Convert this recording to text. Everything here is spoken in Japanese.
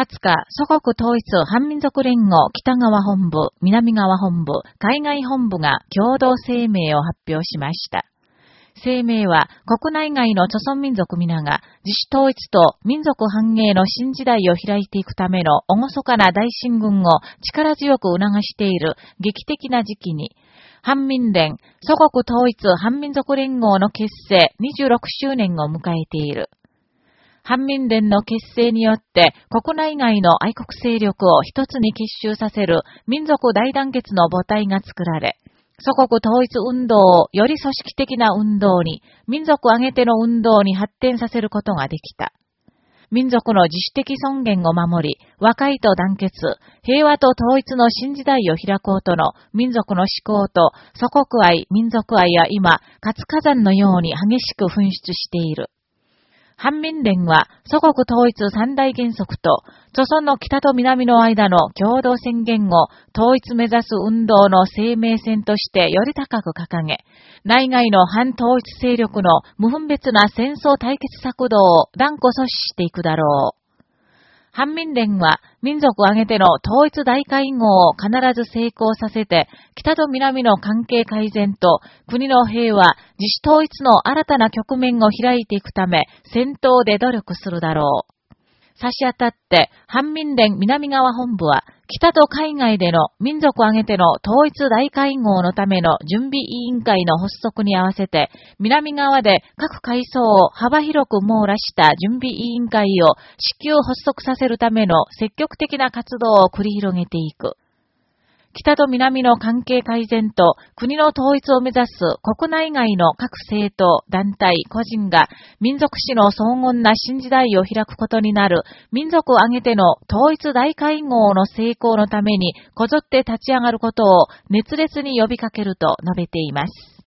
20日、祖国統一反民族連合北側本部、南側本部、海外本部が共同声明を発表しました。声明は国内外の著存民族皆が自主統一と民族繁栄の新時代を開いていくための厳かな大進軍を力強く促している劇的な時期に、反民連、祖国統一反民族連合の結成26周年を迎えている。反民連の結成によって国内外の愛国勢力を一つに結集させる民族大団結の母体が作られ、祖国統一運動をより組織的な運動に、民族挙げての運動に発展させることができた。民族の自主的尊厳を守り、和解と団結、平和と統一の新時代を開こうとの民族の思考と祖国愛、民族愛は今、活火山のように激しく噴出している。反民連は祖国統一三大原則と、著村の北と南の間の共同宣言を統一目指す運動の生命線としてより高く掲げ、内外の反統一勢力の無分別な戦争対決策動を断固阻止していくだろう。反民連は民族を挙げての統一大会合を必ず成功させて、北と南の関係改善と国の平和、自主統一の新たな局面を開いていくため、戦闘で努力するだろう。差し当たって、反民連南側本部は、北と海外での民族挙げての統一大会合のための準備委員会の発足に合わせて、南側で各階層を幅広く網羅した準備委員会を至急発足させるための積極的な活動を繰り広げていく。北と南の関係改善と国の統一を目指す国内外の各政党、団体、個人が民族史の荘厳な新時代を開くことになる民族を挙げての統一大会合の成功のためにこぞって立ち上がることを熱烈に呼びかけると述べています。